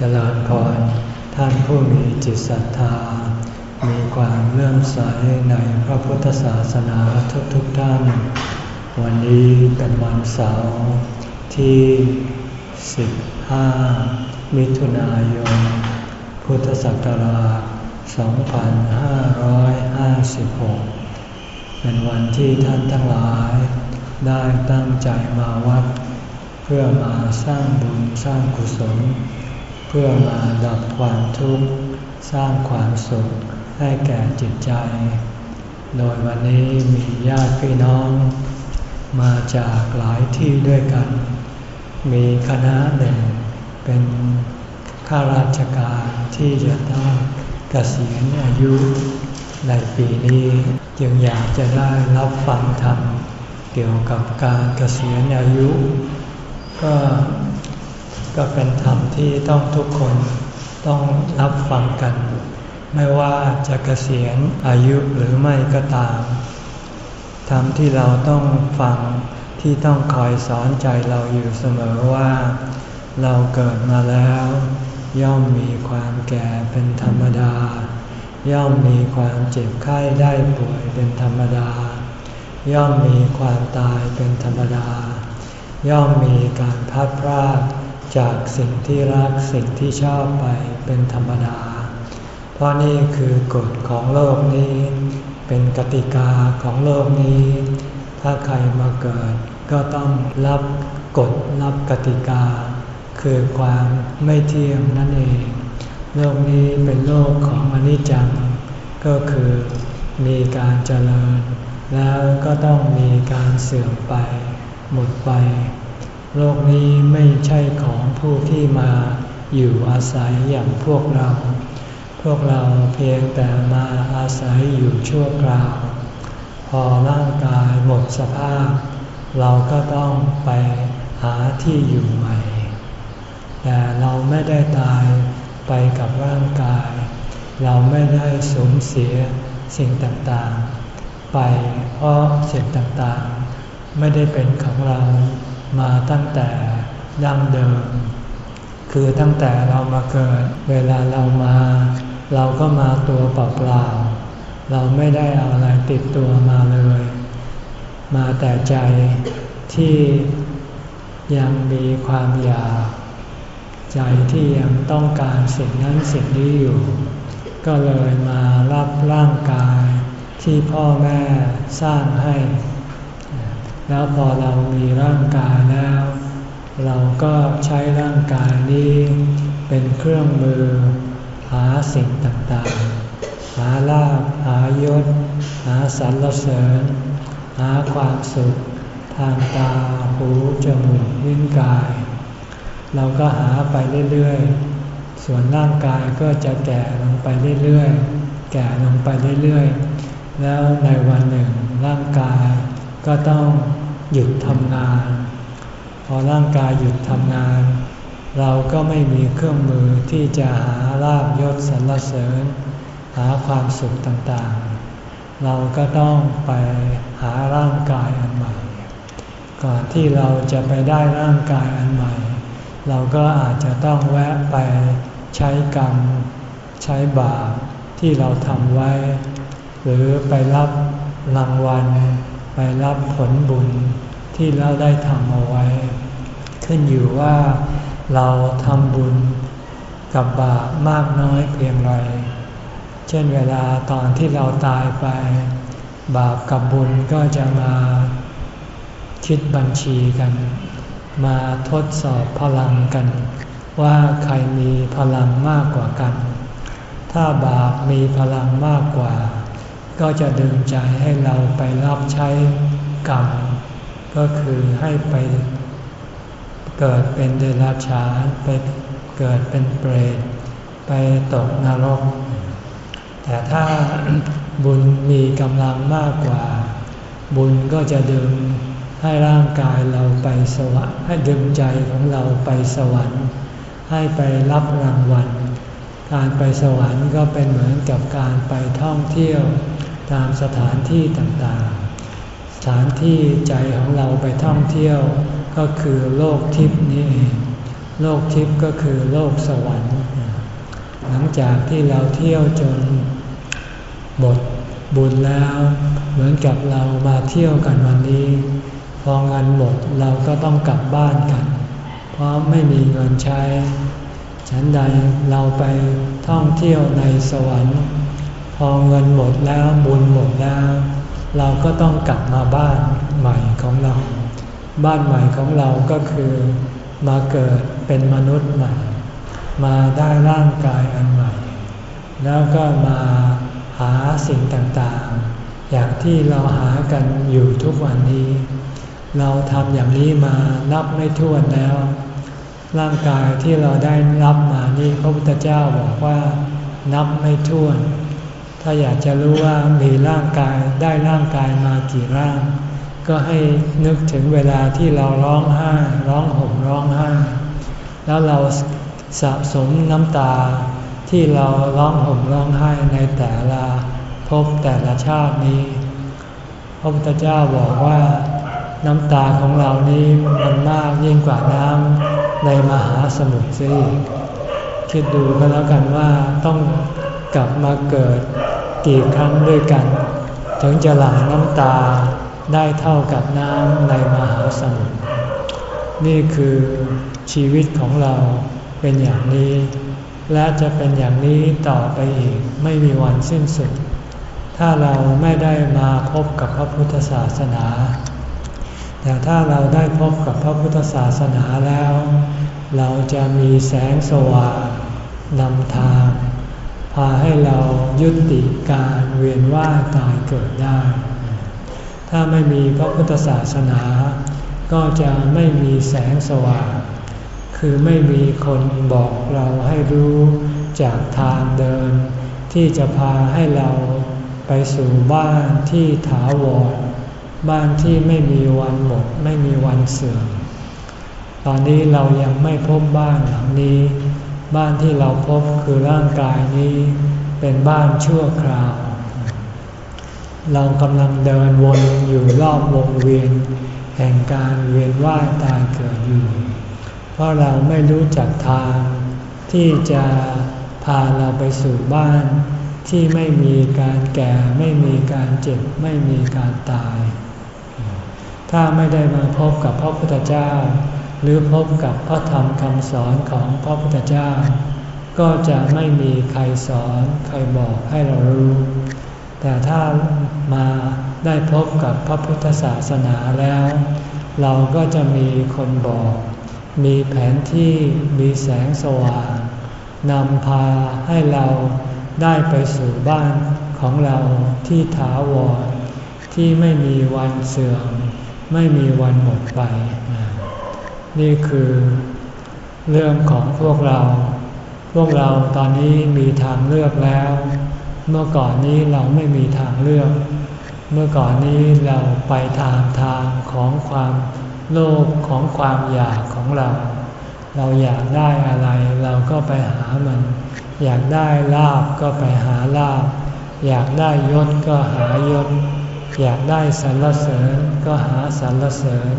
จริญพรท่านผู้มีจิตศรัทธา มีความเลื่อมใสในพระพุทธศาสนาทุกๆทท่าน วันนี้เป็นวันเสาร์ที่ 15 มิถุนายน พุทธศักราช 2556 เป็นวันที่ท่านทั้งหลาย ได้ตั้งใจมาวัด เพื่อมาสร้างบุญสร้างกุศล พื่อมาดับความทุกข์สร้างความสุขให้แก่จิตใจ โดยวันนี้มีญาติพี่น้อง มาจากหลายที่ด้วยกัน มีคณะหนึ่งเป็นข้าราชการที่จะต้องเกษียณอายุในปีนี้จึงอยากจะได้รับฟังธรรมเกี่ยวกับการเกษียณอายุ ก็ ก็เป็นธรรมที่ต้องทุกคนต้องรับฟังกัน ไม่ว่าจะเกษียณอายุหรือไม่ก็ตาม ธรรมที่เราต้องฟังที่ต้องคอยสอนใจเราอยู่เสมอว่า เราเกิดมาแล้ว ย่อมมีความแก่เป็นธรรมดา ย่อมมีความเจ็บไข้ได้ป่วยเป็นธรรมดา ย่อมมีความตายเป็นธรรมดา ย่อมมีการพัดพราก จากสิ่งที่รักสิ่งที่ชอบไปเป็นธรรมดา เพราะนี่คือกฎของโลกนี้ เป็นกติกาของโลกนี้ ถ้าใครมาเกิดก็ต้องรับกฎรับกติกา คือความไม่เที่ยงนั่นเอง โลกนี้เป็นโลกของอนิจจัง ก็คือมีการเจริญ แล้วก็ต้องมีการเสื่อมไป หมดไป โลกนี้ไม่ใช่ของผู้ที่มาอยู่อาศัยอย่างพวกเรา พวกเราเพียงแต่มาอาศัยอยู่ชั่วคราว พอร่างกายหมดสภาพ เราก็ต้องไปหาที่อยู่ใหม่ แต่เราไม่ได้ตายไปกับร่างกาย เราไม่ได้สูญเสียสิ่งต่างๆ ไปเพราะสิ่งต่างๆ ไม่ได้เป็นของเรา มาตั้งแต่ดั้งเดิม คือตั้งแต่เรามาเกิด เวลาเรามา เราก็มาตัวเปล่าๆเราไม่ได้เอาอะไรติดตัวมาเลย มาแต่ใจที่ยังมีความอยาก ใจที่ยังต้องการสิ่งนั้นสิ่งนี้อยู่ ก็เลยมารับร่างกายที่พ่อแม่สร้างให้ แล้วพอเรามีร่างกายแล้ว เราก็ใช้ร่างกายนี้เป็นเครื่องมือ หาสิ่งต่างๆ หาลาภหายศ หาสรรเสริญ หาความสุข ทางตาหูจมูกลิ้นกาย เราก็หาไปเรื่อยๆ ส่วนร่างกายก็จะแก่ลงไปเรื่อยๆ แก่ลงไปเรื่อยๆ แล้วในวันหนึ่งร่างกาย ก็ต้องหยุดทำงาน พอร่างกายหยุดทำงาน เราก็ไม่มีเครื่องมือที่จะหาลาบยศสรรเสริญ หาความสุขต่างๆ เราก็ต้องไปหาร่างกายอันใหม่ ก่อนที่เราจะไปได้ร่างกายอันใหม่ เราก็อาจจะต้องแวะไปใช้กรรม ใช้บาปที่เราทำไว้ หรือไปรับรางวัล ไปรับผลบุญที่เราได้ทำเอาไว้ ขึ้นอยู่ว่าเราทำบุญกับบาปมากน้อยเพียงไร เช่นเวลาตอนที่เราตายไป บาปกับบุญก็จะมาคิดบัญชีกัน มาทดสอบพลังกัน ว่าใครมีพลังมากกว่ากัน ถ้าบาปมีพลังมากกว่า ก็จะดึงใจให้เราไปรับใช้กรรม ก็คือให้ไปเกิดเป็นเดรัจฉานไปเกิดเป็นเปรตไปตกนรก แต่ถ้าบุญมีกำลังมากกว่า บุญก็จะดึงให้ร่างกายเราไปสวรรค์ให้ดึงใจของเราไปสวรรค์ ให้ไปรับรางวัล การไปสวรรค์ก็เป็นเหมือนกับการไปท่องเที่ยว ตามสถานที่ต่างๆ สถานที่ใจของเราไปท่องเที่ยวก็คือโลกทิพย์นี้เองโลกทิพย์ก็คือโลกสวรรค์ หลังจากที่เราเที่ยวจนหมดบุญแล้ว เหมือนกับเรามาเที่ยวกันวันนี้ พอเงินหมดเราก็ต้องกลับบ้านกัน เพราะไม่มีเงินใช้ ฉันใดเราไปท่องเที่ยวในสวรรค์ พอเงินหมดแล้วบุญหมดแล้ว เราก็ต้องกลับมาบ้านใหม่ของเรา บ้านใหม่ของเราก็คือ มาเกิดเป็นมนุษย์ใหม่ มาได้ร่างกายอันใหม่ แล้วก็มาหาสิ่งต่างๆ อย่างที่เราหากันอยู่ทุกวันนี้ เราทำอย่างนี้มานับไม่ถ้วนแล้ว ร่างกายที่เราได้รับมานี่พระพุทธเจ้าบอกว่านับไม่ถ้วน ถ้าอยากจะรู้ว่ามีร่างกายได้ร่างกายมากี่ร่าง ก็ให้นึกถึงเวลาที่เราร้องไห้ร้องห่มร้องไห้แล้วเราสะสมน้ำตาที่เราร้องห่มร้องไห้ในแต่ละพบแต่ละชาตินี้พระพุทธเจ้าบอกว่าน้ำตาของเรานี้มันมากยิ่งกว่าน้ำในมหาสมุทรซิคิดดูก็แล้วกันว่าต้องกลับมาเกิด กี่ครั้งด้วยกัน ถึงจะหลั่งน้ำตาได้เท่ากับน้ำในมหาสมุทรนี่คือชีวิตของเราเป็นอย่างนี้ และจะเป็นอย่างนี้ต่อไปอีกไม่มีวันสิ้นสุด ถ้าเราไม่ได้มาพบกับพระพุทธศาสนา แต่ถ้าเราได้พบกับพระพุทธศาสนาแล้ว เราจะมีแสงสว่างนำทาง พาให้เรายุติการเวียนว่ายตายเกิดได้ ถ้าไม่มีพระพุทธศาสนา ก็จะไม่มีแสงสว่าง คือไม่มีคนบอกเราให้รู้จากทางเดิน ที่จะพาให้เราไปสู่บ้านที่ถาวร บ้านที่ไม่มีวันหมด ไม่มีวันเสื่อม ตอนนี้เรายังไม่พบบ้านหลังนี้ บ้านที่เราพบคือร่างกายนี้เป็นบ้านชั่วคราว เรากำลังเดินวนอยู่รอบวงเวียน แห่งการเวียนว่ายตายเกิดอยู่ เพราะเราไม่รู้จักทางที่จะพาเราไปสู่บ้านที่ไม่มีการแก่ไม่มีการเจ็บไม่มีการตาย ถ้าไม่ได้มาพบกับพระพุทธเจ้า หรือพบกับพระธรรมคำสอนของพระพุทธเจ้า ก็จะไม่มีใครสอนใครบอกให้เรารู้ แต่ถ้ามาได้พบกับพระพุทธศาสนาแล้ว เราก็จะมีคนบอก มีแผนที่มีแสงสว่างนำพาให้เราได้ไปสู่บ้านของเราที่ถาวรที่ไม่มีวันเสื่อม ไม่มีวันหมดไป นี่คือเรื่องของพวกเรา พวกเราตอนนี้มีทางเลือกแล้ว เมื่อก่อนนี้เราไม่มีทางเลือก เมื่อก่อนนี้เราไปทางทางของความโลภของความอยากของเรา เราอยากได้อะไร เราก็ไปหามัน อยากได้ลาบก็ไปหาลาบ อยากได้ยศก็หายศ อยากได้สรรเสริญก็หาสรรเสริญ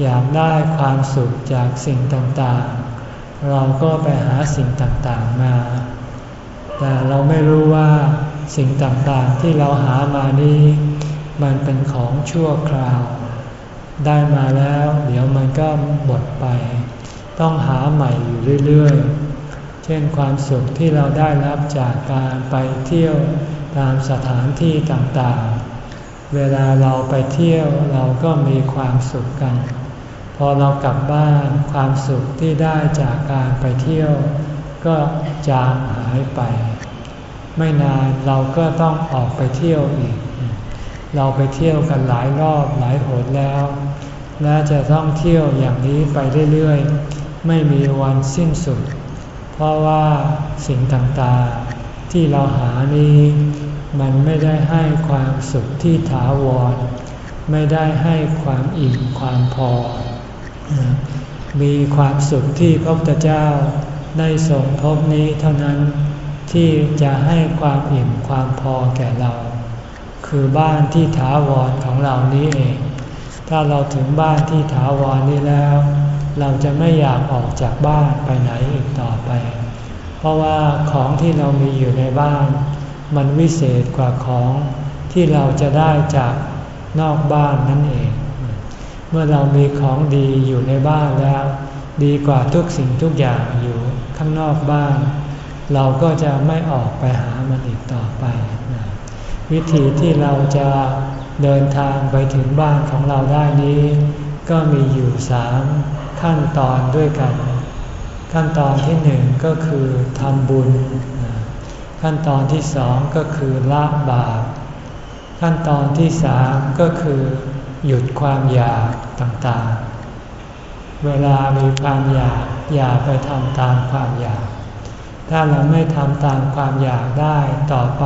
อยากได้ความสุขจากสิ่งต่างๆ เราก็ไปหาสิ่งต่างๆมา แต่เราไม่รู้ว่าสิ่งต่างๆที่เราหามานี้ มันเป็นของชั่วคราว ได้มาแล้ว เดี๋ยวมันก็หมดไป ต้องหาใหม่อยู่เรื่อยๆ เช่นความสุขที่เราได้รับจากการไปเที่ยวตามสถานที่ต่างๆ เวลาเราไปเที่ยวเราก็มีความสุขกัน พอเรากลับบ้านความสุขที่ได้จากการไปเที่ยว ก็จางหายไป ไม่นานเราก็ต้องออกไปเที่ยวอีก เราไปเที่ยวกันหลายรอบหลายหนแล้ว และจะต้องเที่ยวอย่างนี้ไปเรื่อยๆ ไม่มีวันสิ้นสุด เพราะว่าสิ่งต่างๆที่เราหานี้ มันไม่ได้ให้ความสุขที่ถาวร ไม่ได้ให้ความอิ่มความพอ มีความสุขที่พระพุทธเจ้าได้ส่งพบนี้เท่านั้นที่จะให้ความอิ่มความพอแก่เรา คือบ้านที่ถาวรของเรานี้เอง ถ้าเราถึงบ้านที่ถาวรนี้แล้ว เราจะไม่อยากออกจากบ้านไปไหนอีกต่อไป เพราะว่าของที่เรามีอยู่ในบ้าน มันวิเศษกว่าของที่เราจะได้จากนอกบ้านนั่นเอง เมื่อเรามีของดีอยู่ในบ้านแล้ว ดีกว่าทุกสิ่งทุกอย่างอยู่ข้างนอกบ้าน เราก็จะไม่ออกไปหามันอีกต่อไป วิธีที่เราจะเดินทางไปถึงบ้านของเราได้นี้ ก็มีอยู่สามขั้นตอนด้วยกัน ขั้นตอนที่หนึ่งก็คือทำบุญ ขั้นตอนที่สองก็คือละบาป ขั้นตอนที่สามก็คือหยุดความอยากต่างๆ เวลามีความอยากอย่าไปทำตามความอยาก ถ้าเราไม่ทำตามความอยากได้ต่อไป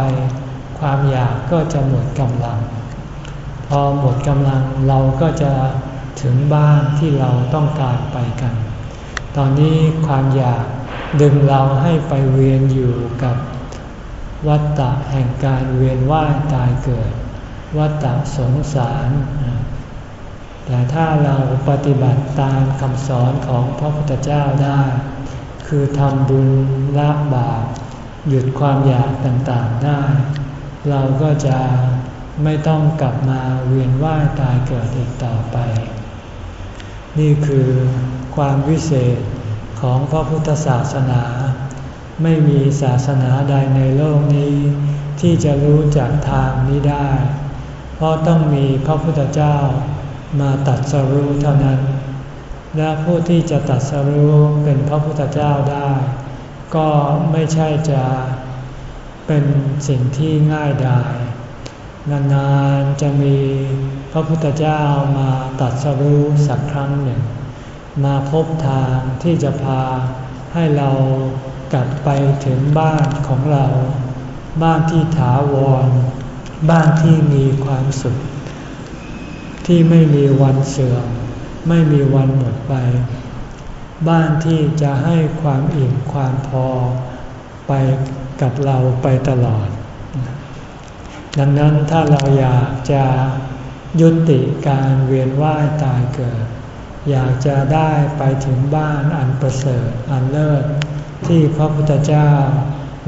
ความอยากก็จะหมดกำลัง พอหมดกำลังเราก็จะถึงบ้านที่เราต้องการไปกัน ตอนนี้ความอยากดึงเราให้ไปเวียนอยู่กับ วัฏฏะแห่งการเวียนว่ายตายเกิด วัฏฏะสงสาร แต่ถ้าเราปฏิบัติตามคำสอนของพระพุทธเจ้าได้ คือทำบุญละบาปหยุดความอยากต่างๆได้ เราก็จะไม่ต้องกลับมาเวียนว่ายตายเกิดอีกต่อไป นี่คือความวิเศษของพระพุทธศาสนา ไม่มีศาสนาใดในโลกนี้ ที่จะรู้จักทางนี้ได้ เพราะต้องมีพระพุทธเจ้ามาตัดสรู้เท่านั้น และผู้ที่จะตัดสรู้เป็นพระพุทธเจ้าได้ ก็ไม่ใช่จะเป็นสิ่งที่ง่ายดายนานๆจะมีพระพุทธเจ้ามาตัดสรู้สักครั้งหนึ่ง มาพบทางที่จะพาให้เรา กลับไปถึงบ้านของเรา บ้านที่ถาวร บ้านที่มีความสุข ที่ไม่มีวันเสื่อมไม่มีวันหมดไป บ้านที่จะให้ความอิ่มความพอไปกับเราไปตลอด ดังนั้นถ้าเราอยากจะยุติการเวียนว่ายตายเกิด อยากจะได้ไปถึงบ้านอันประเสริฐอันเลิศ ที่พระพุทธเจ้า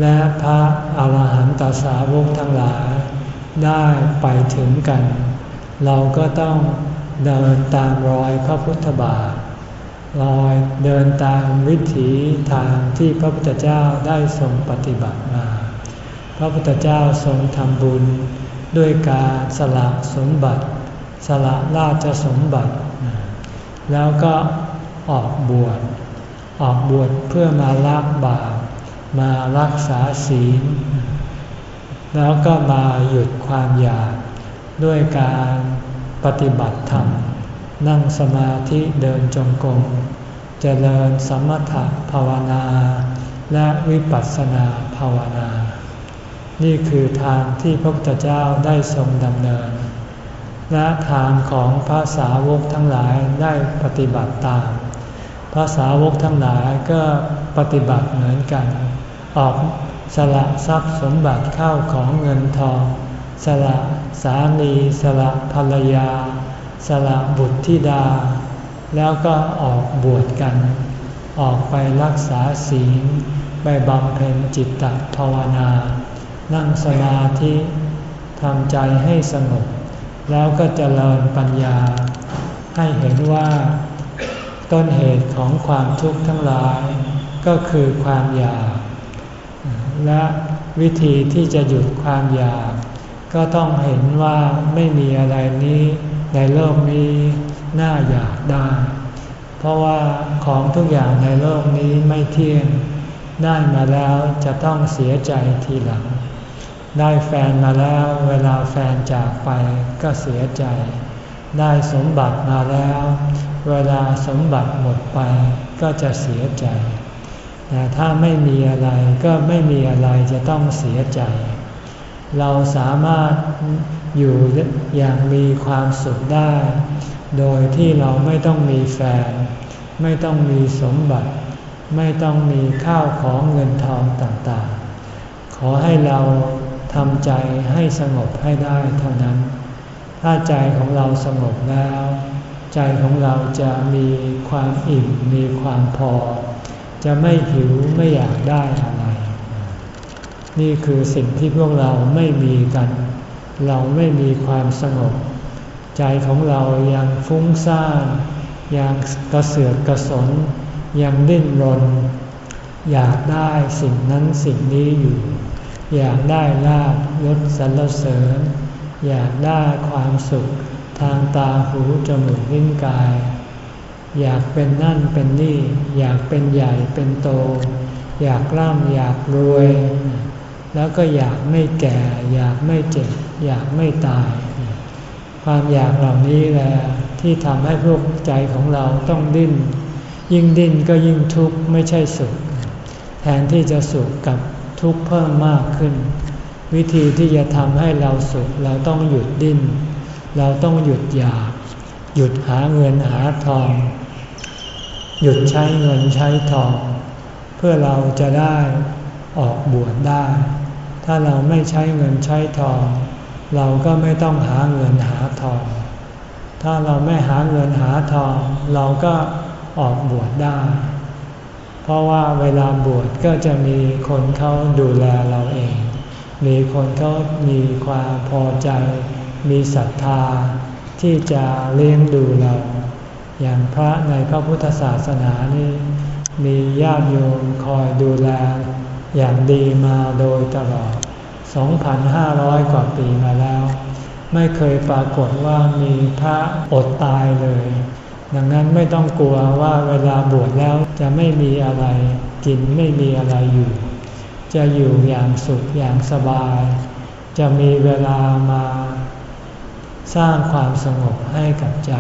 และพระอาหารหันตสาวกทั้งหลาย ได้ไปถึงกัน เราก็ต้องเดินตามรอยพระพุทธบาทรอยเดินตามวิถีทางที่พระพุทธเจ้าได้ทรงปฏิบัติมา พระพุทธเจ้าทรงทำบุญด้วยการสละสมบัติ สละราชสมบัติ แล้วก็ออกบวช ออกบวชเพื่อมาละบาปมารักษาศีล แล้วก็มาหยุดความอยากด้วยการปฏิบัติธรรม นั่งสมาธิเดินจงกรมเจริญสมถภาวนา และวิปัสสนาภาวนา นี่คือทางที่พระพุทธเจ้าได้ทรงดำเนิน และทางของพระสาวกทั้งหลายได้ปฏิบัติตาม ภาษาวกทั้งหลายก็ปฏิบัติเหมือนกัน ออกสละทรัพย์สมบัติเข้าของเงินทอง สละสามีสละภรรยา สละบุตรธิดา แล้วก็ออกบวชกัน ออกไปรักษาศีลไปบำเพ็ญจิตตภาวนา นั่งสมาธิทำใจให้สงบแล้วก็เจริญปัญญา ให้เห็นว่า ต้นเหตุของความทุกข์ทั้งหลาย ก็คือความอยาก และวิธีที่จะหยุดความอยาก ก็ต้องเห็นว่าไม่มีอะไรนี้ในโลกนี้น่าอยากได้ เพราะว่าของทุกอย่างในโลกนี้ไม่เที่ยง ได้มาแล้วจะต้องเสียใจทีหลัง ได้แฟนมาแล้วเวลาแฟนจากไปก็เสียใจ ได้สมบัติมาแล้ว เวลาสมบัติหมดไปก็จะเสียใจ แต่ถ้าไม่มีอะไรก็ไม่มีอะไรจะต้องเสียใจ เราสามารถอยู่อย่างมีความสุขได้ โดยที่เราไม่ต้องมีแฟน ไม่ต้องมีสมบัติ ไม่ต้องมีข้าวของเงินทองต่างๆ ขอให้เราทำใจให้สงบให้ได้เท่านั้น ถ้าใจของเราสงบแล้ว ใจของเราจะมีความอิ่มมีความพอ จะไม่หิวไม่อยากได้อะไร นี่คือสิ่งที่พวกเราไม่มีกัน เราไม่มีความสงบ ใจของเรายังฟุ้งซ่านยังกระเสือกกระสน ยังดิ้นรน อยากได้สิ่งนั้นสิ่งนี้อยู่ อยากได้ลาบยศสรรเสริญ อยากได้ความสุข ทางตาหูจมูกลิ้นกาย อยากเป็นนั่นเป็นนี่ อยากเป็นใหญ่เป็นโต อยากร่ำอยากรวย แล้วก็อยากไม่แก่ อยากไม่เจ็บ อยากไม่ตาย ความอยากเหล่านี้แหละที่ทำให้พวกใจของเราต้องดิ้น ยิ่งดิ้นก็ยิ่งทุกข์ไม่ใช่สุข แทนที่จะสุขกับทุกข์เพิ่มมากขึ้น วิธีที่จะทำให้เราสุขเราต้องหยุดดิ้น เราต้องหยุดอยาก หยุดหาเงินหาทอง หยุดใช้เงินใช้ทอง เพื่อเราจะได้ออกบวชได้ ถ้าเราไม่ใช้เงินใช้ทอง เราก็ไม่ต้องหาเงินหาทอง ถ้าเราไม่หาเงินหาทอง เราก็ออกบวชได้ เพราะว่าเวลาบวชก็จะมีคนเขาดูแลเราเอง มีคนเขามีความพอใจ มีศรัทธาที่จะเลี้ยงดูเรา อย่างพระในพระพุทธศาสนานี่มีญาติโยมคอยดูแล อย่างดีมาโดยตลอด 2,500 กว่าปีมาแล้ว ไม่เคยปรากฏว่ามีพระอดตายเลย ดังนั้นไม่ต้องกลัวว่าเวลาบวชแล้วจะไม่มีอะไรกินไม่มีอะไรอยู่ จะอยู่อย่างสุขอย่างสบาย จะมีเวลามา สร้างความสงบให้กับใจ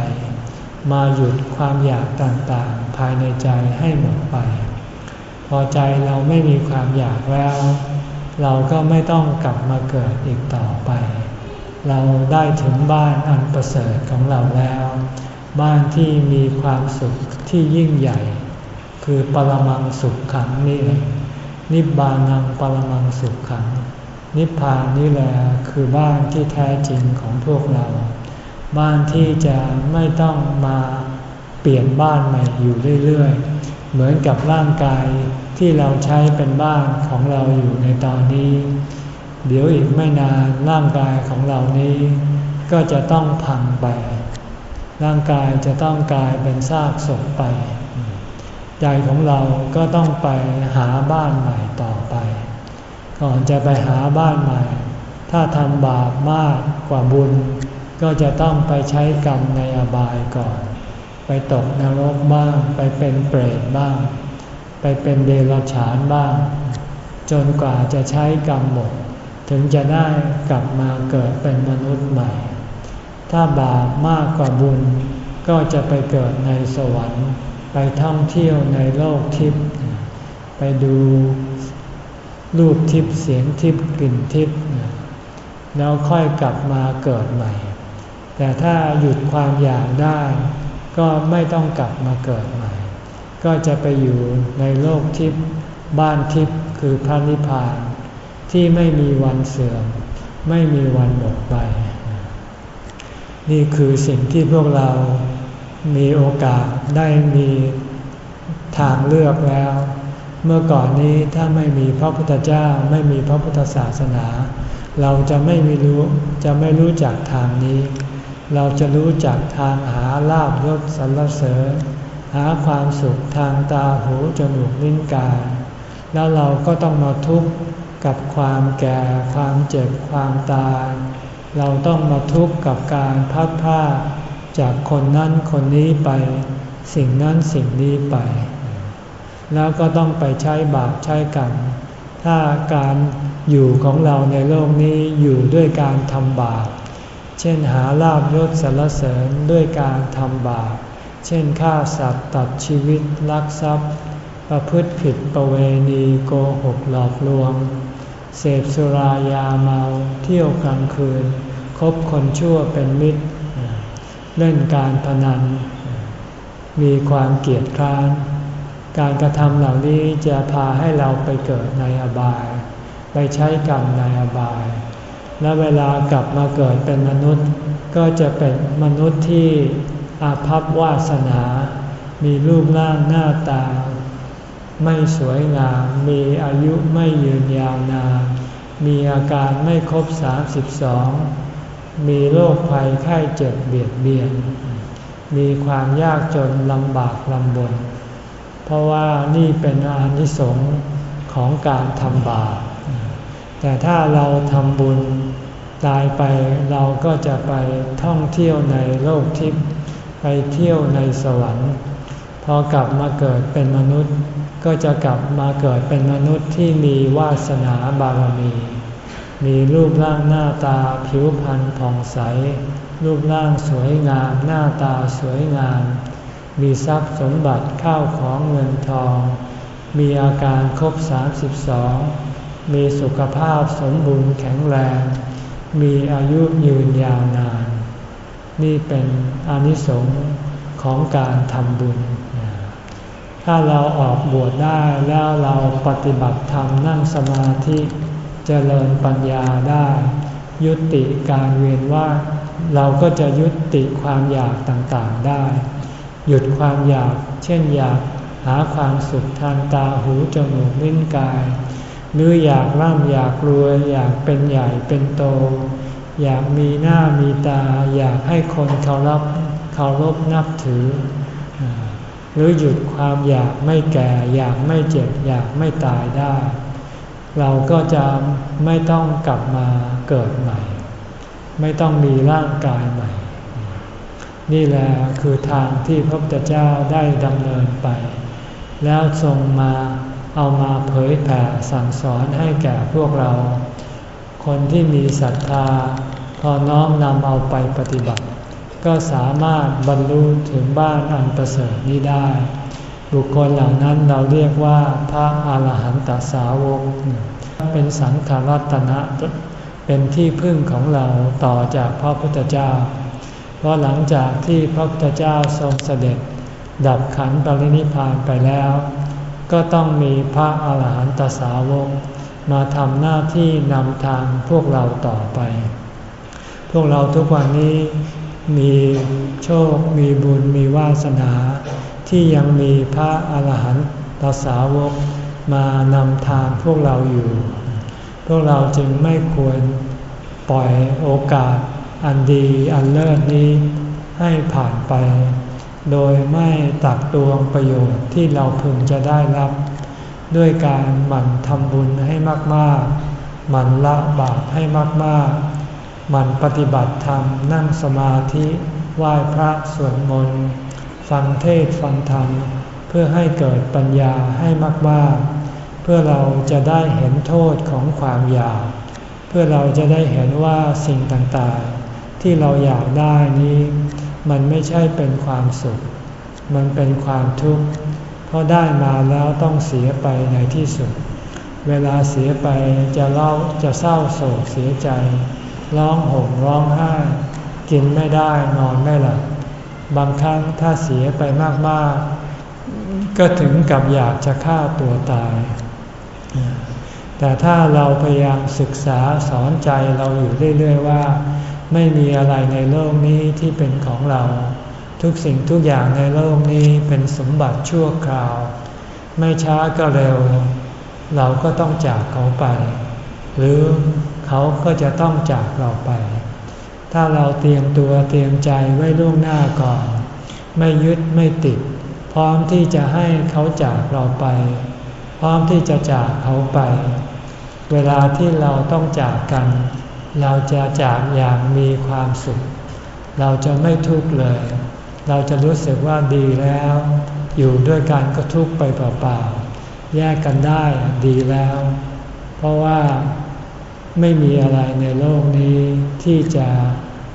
มาหยุดความอยากต่างๆ ภายในใจให้หมดไป พอใจเราไม่มีความอยากแล้ว เราก็ไม่ต้องกลับมาเกิดอีกต่อไป เราได้ถึงบ้านอันประเสริฐของเราแล้ว บ้านที่มีความสุขที่ยิ่งใหญ่ คือปรมังสุขขังนี่นิบานังปรมังสุขขัง นิพพานนี่แหละคือบ้านที่แท้จริงของพวกเรา บ้านที่จะไม่ต้องมาเปลี่ยนบ้านใหม่อยู่เรื่อยๆ เหมือนกับร่างกายที่เราใช้เป็นบ้านของเราอยู่ในตอนนี้ เดี๋ยวอีกไม่นานร่างกายของเรานี้ ก็จะต้องพังไป ร่างกายจะต้องกลายเป็นซากศพไป ใจของเราก็ต้องไปหาบ้านใหม่ต่อไป ก่อนจะไปหาบ้านใหม่ ถ้าทำบาปมากกว่าบุญ ก็จะต้องไปใช้กรรมในอบายก่อน ไปตกนรกบ้าง ไปเป็นเปรตบ้าง ไปเป็นเดรัจฉานบ้าง จนกว่าจะใช้กรรมหมด ถึงจะได้กลับมาเกิดเป็นมนุษย์ใหม่ ถ้าบาปมากกว่าบุญ ก็จะไปเกิดในสวรรค์ ไปท่องเที่ยวในโลกทิพย์ไปดู รูปทิพย์เสียงทิพย์กลิ่นทิพย์แล้วค่อยกลับมาเกิดใหม่ แต่ถ้าหยุดความอยากได้ ก็ไม่ต้องกลับมาเกิดใหม่ ก็จะไปอยู่ในโลกทิพย์บ้านทิพย์คือพระนิพพาน ที่ไม่มีวันเสื่อม ไม่มีวันหมดไป นี่คือสิ่งที่พวกเรามีโอกาสได้มีทางเลือกแล้ว เมื่อก่อนนี้ถ้าไม่มีพระพุทธเจ้าไม่มีพระพุทธศาสนา เราจะไม่มีรู้จะไม่รู้จักทางนี้ เราจะรู้จักทางหาลาบยศสรรเสริญ หาความสุขทางตาหูจมูกลิ้นกาย แล้วเราก็ต้องมาทุกข์กับความแก่ความเจ็บความตาย เราต้องมาทุกข์กับการพัดผ้าจากคนนั้นคนนี้ไป สิ่งนั้นสิ่งนี้ไป แล้วก็ต้องไปใช้บาปใช้กรรม ถ้าการอยู่ของเราในโลกนี้อยู่ด้วยการทำบาป เช่นหาลาบยศสรรเสริญด้วยการทำบาป เช่นฆ่าสัตว์ตัดชีวิตลักทรัพย์ ประพฤติผิดประเวณีโกหกหลอกลวง เสพสุรายาเมาเที่ยวกลางคืน คบคนชั่วเป็นมิตร เล่นการพนัน มีความเกียดคร้าน การกระทำเหล่านี้จะพาให้เราไปเกิดในอบาย ไปใช้กรรมในอบาย และเวลากลับมาเกิดเป็นมนุษย์ ก็จะเป็นมนุษย์ที่อาภัพวาสนา มีรูปร่างหน้าตา ไม่สวยงาม มีอายุไม่ยืนยาวนาน มีอาการไม่ครบ 32 มีโรคภัยไข้เจ็บเบียดเบียน มีความยากจนลำบากลำบน เพราะว่านี่เป็นอานิสงส์ของการทำบาป แต่ถ้าเราทำบุญตายไปเราก็จะไปท่องเที่ยวในโลกทิพย์ไปเที่ยวในสวรรค์ พอกลับมาเกิดเป็นมนุษย์ ก็จะกลับมาเกิดเป็นมนุษย์ที่มีวาสนาบารมี มีรูปร่างหน้าตาผิวพรรณผ่องใส รูปร่างสวยงาม หน้าตาสวยงาม มีทรัพย์สมบัติข้าวของเงินทอง มีอาการครบ 32 มีสุขภาพสมบูรณ์แข็งแรง มีอายุยืนยาวนาน นี่เป็นอนิสงส์ของการทำบุญ ถ้าเราออกบวชได้แล้วเราปฏิบัติธรรมนั่งสมาธิเจริญปัญญาได้ ยุติการเวียนว่าเราก็จะยุติความอยากต่างๆได้ หยุดความอยาก เช่นอยากหาความสุขทางตาหูจมูกลิ้นกาย หรืออยากร่ำอยากรวยอยากเป็นใหญ่เป็นโต อยากมีหน้ามีตา อยากให้คนเคารพเคารพนับถือ หรือหยุดความอยากไม่แก่ อยากไม่เจ็บ อยากไม่ตายได้ เราก็จะไม่ต้องกลับมาเกิดใหม่ ไม่ต้องมีร่างกายใหม่ นี่แหละคือทางที่พระพุทธเจ้าได้ดำเนินไป แล้วทรงมาเอามาเผยแผ่สั่งสอนให้แก่พวกเรา คนที่มีศรัทธา พอน้อมนำเอาไปปฏิบัติ ก็สามารถบรรลุถึงบ้านอันประเสริฐนี้ได้ บุคคลเหล่านั้นเราเรียกว่าพระอาหารหันตสาวก เป็นสังฆรัตนะ เป็นที่พึ่งของเราต่อจากพระพุทธเจ้า เพราะหลังจากที่พระพุทธเจ้าทรงเสด็จ ดับขันปรินิพานไปแล้ว ก็ต้องมีพระอาหารหันตสาวก มาทำหน้าที่นำทางพวกเราต่อไป พวกเราทุกวันนี้มีโชค มีบุญ มีวาสนา ที่ยังมีพระอาหารหันตสาวกมานำทางพวกเราอยู่ พวกเราจึงไม่ควรปล่อยโอกาส อันดีอันเลิศนี้ให้ผ่านไป โดยไม่ตักตวงประโยชน์ที่เราพึงจะได้รับ ด้วยการหมั่นทำบุญให้มากๆ หมั่นละบาปให้มากๆ หมั่นปฏิบัติธรรมนั่งสมาธิไหว้พระสวดมนต์ฟังเทศฟังธรรม เพื่อให้เกิดปัญญาให้มากๆ เพื่อเราจะได้เห็นโทษของความอยาก เพื่อเราจะได้เห็นว่าสิ่งต่างๆ ที่เราอยากได้นี้ มันไม่ใช่เป็นความสุข มันเป็นความทุกข์ เพราะได้มาแล้วต้องเสียไปในที่สุด เวลาเสียไปจะเล่าจะเศร้าโศกเสียใจ ร้องห่มร้องไห้ กินไม่ได้นอนไม่หลับ บางครั้งถ้าเสียไปมากๆ ก็ถึงกับอยากจะฆ่าตัวตายแต่ถ้าเราพยายามศึกษาสอนใจเราอยู่เรื่อย ๆ ว่า ไม่มีอะไรในโลกนี้ที่เป็นของเรา ทุกสิ่งทุกอย่างในโลกนี้เป็นสมบัติชั่วคราว ไม่ช้าก็เร็ว เราก็ต้องจากเขาไป หรือเขาก็จะต้องจากเราไป ถ้าเราเตรียมตัวเตรียมใจไว้ล่วงหน้าก่อน ไม่ยึดไม่ติด พร้อมที่จะให้เขาจากเราไป พร้อมที่จะจากเขาไป เวลาที่เราต้องจากกัน เราจะจากอย่างมีความสุข เราจะไม่ทุกข์เลย เราจะรู้สึกว่าดีแล้ว อยู่ด้วยกันก็ทุกข์ไปเปล่าๆ แยกกันได้ดีแล้ว เพราะว่าไม่มีอะไรในโลกนี้ที่จะ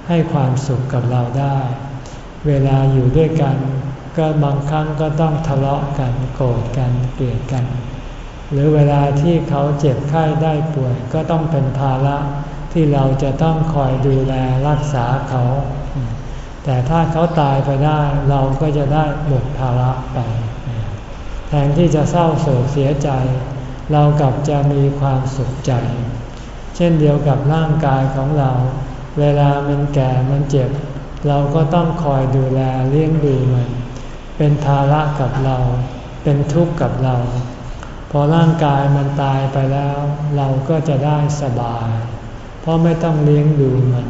ให้ความสุขกับเราได้ เวลาอยู่ด้วยกัน ก็บางครั้งก็ต้องทะเลาะกันโกรธกันเกลียดกัน หรือเวลาที่เขาเจ็บไข้ได้ป่วยก็ต้องเป็นภาระ ที่เราจะต้องคอยดูแลรักษาเขา แต่ถ้าเขาตายไปได้เราก็จะได้หมดภาระไป แทนที่จะเศร้าโศกเสียใจ เรากลับจะมีความสุขใจ เช่นเดียวกับร่างกายของเรา เวลามันแก่มันเจ็บ เราก็ต้องคอยดูแลเลี้ยงดูมัน เป็นภาระกับเรา เป็นทุกข์กับเรา พอร่างกายมันตายไปแล้ว เราก็จะได้สบาย เพราะไม่ต้องเลี้ยงดูมัน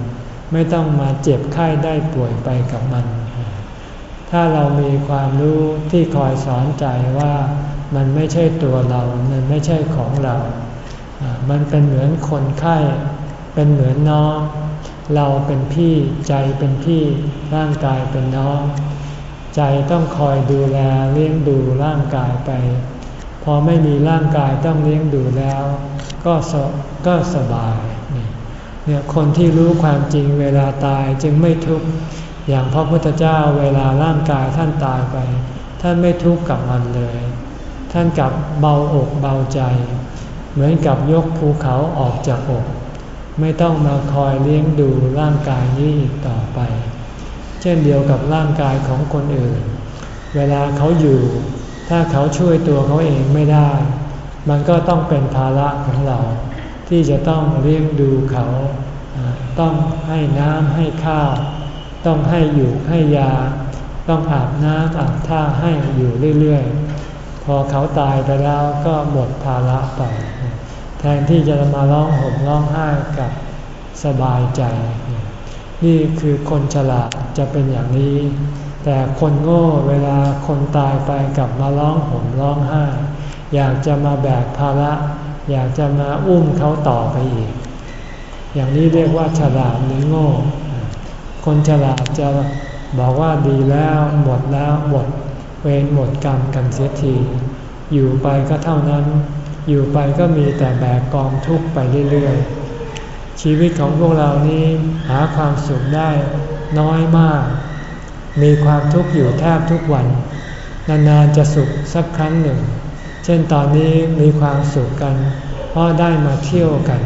ไม่ต้องมาเจ็บไข้ได้ป่วยไปกับมัน ถ้าเรามีความรู้ที่คอยสอนใจว่ามันไม่ใช่ตัวเรา มันไม่ใช่ของเรา มันเป็นเหมือนคนไข้ เป็นเหมือนน้อง เราเป็นพี่ใจเป็นพี่ร่างกายเป็นน้อง ใจต้องคอยดูแลเลี้ยงดูร่างกายไป พอไม่มีร่างกายต้องเลี้ยงดูแล้ว ก็สก็สบาย เนี่ยคนที่รู้ความจริงเวลาตายจึงไม่ทุกข์อย่างพระพุทธเจ้าเวลาร่างกายท่านตายไป ท่านไม่ทุกข์กับมันเลย ท่านกับเบาอกเบาใจ เหมือนกับยกภูเขาออกจากอก ไม่ต้องมาคอยเลี้ยงดูร่างกายนี้อีกต่อไป เช่นเดียวกับร่างกายของคนอื่น เวลาเขาอยู่ ถ้าเขาช่วยตัวเขาเองไม่ได้ มันก็ต้องเป็นภาระของเรา ที่จะต้องเลี้ยงดูเขา ต้องให้น้ำให้ข้าว ต้องให้อยู่ให้ยา ต้องอาบน้ำอาบท่าให้อยู่เรื่อยๆ พอเขาตายไปแล้วก็หมดภาระไป แทนที่จะมาร้องห่มร้องไห้กับสบายใจ นี่คือคนฉลาดจะเป็นอย่างนี้ แต่คนโง่เวลาคนตายไปกับมาร้องห่มร้องไห้ อยากจะมาแบกภาระ อยากจะมาอุ้มเขาต่อไปอีก อย่างนี้เรียกว่าฉลาดหรือโง่ คนฉลาดจะบอกว่าดีแล้วหมดแล้วหมดเวรหมดกรรมกันเสียทีอยู่ไปก็เท่านั้น อยู่ไปก็มีแต่แบกกองทุกข์ไปเรื่อยๆ ชีวิตของพวกเรานี้หาความสุขได้น้อยมาก มีความทุกข์อยู่แทบทุกวัน นานๆจะสุขสักครั้งหนึ่ง เช่นตอนนี้มีความสุขกัน เพราะได้มาเที่ยวกัน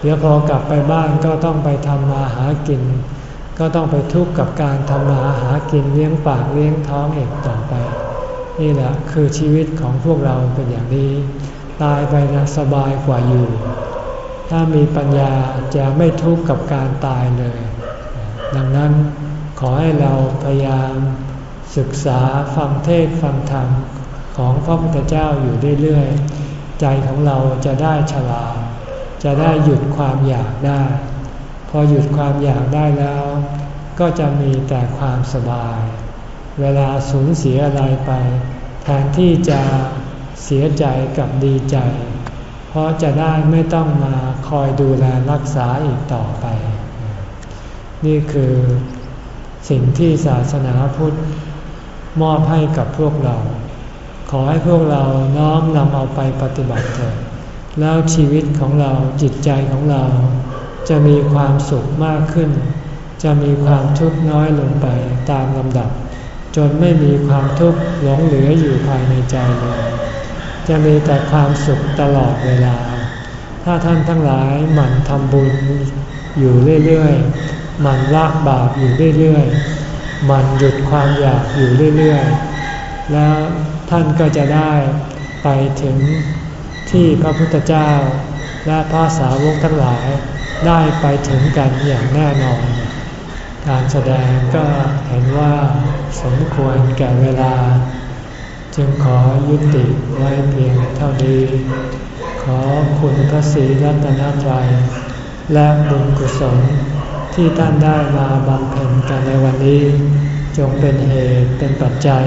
เดี๋ยวพอกลับไปบ้านก็ต้องไปทำมาหากิน ก็ต้องไปทุกข์กับการทำมาหากินเลี้ยงปากเลี้ยงท้องอีกต่อไป นี่แหละคือชีวิตของพวกเราเป็นอย่างนี้ ตายไปนะสบายกว่าอยู่ ถ้ามีปัญญาจะไม่ทุกข์กับการตายเลย ดังนั้นขอให้เราพยายามศึกษาฟังเทศฟังธรรม ของพระพุทธเจ้าอยู่เรื่อยๆ ใจของเราจะได้ฉลาด จะได้หยุดความอยากได้ พอหยุดความอยากได้แล้ว ก็จะมีแต่ความสบาย เวลาสูญเสียอะไรไป แทนที่จะเสียใจกับดีใจ เพราะจะได้ไม่ต้องมาคอยดูแลรักษาอีกต่อไป นี่คือสิ่งที่ศาสนาพุทธมอบให้กับพวกเรา อให้พวกเราน้อมนำเอาไปปฏิบัติเถิดแล้วชีวิตของเราจิตใจของเรา จะมีความสุขมากขึ้น จะมีความทุกข์น้อยลงไปตามลำดับ จนไม่มีความทุกข์หลงเหลืออยู่ภายในใจเลย จะมีแต่ความสุขตลอดเวลา ถ้าท่านทั้งหลายหมั่นทำบุญอยู่เรื่อยๆหมั่นละบาปอยู่เรื่อยๆหมั่นหยุดความอยากอยู่เรื่อยๆ แล้ว ท่านก็จะได้ไปถึงที่พระพุทธเจ้า และพระสาวกทั้งหลายได้ไปถึงกันอย่างแน่นอน การแสดงก็เห็นว่าสมควรแก่เวลา จึงขอยุติไว้เพียงเท่านี้ ขอคุณพระศรีรัตนตรัย และบุญกุศลที่ท่านได้มาบำเพ็ญกันในวันนี้ จงเป็นเหตุเป็นปัจจัย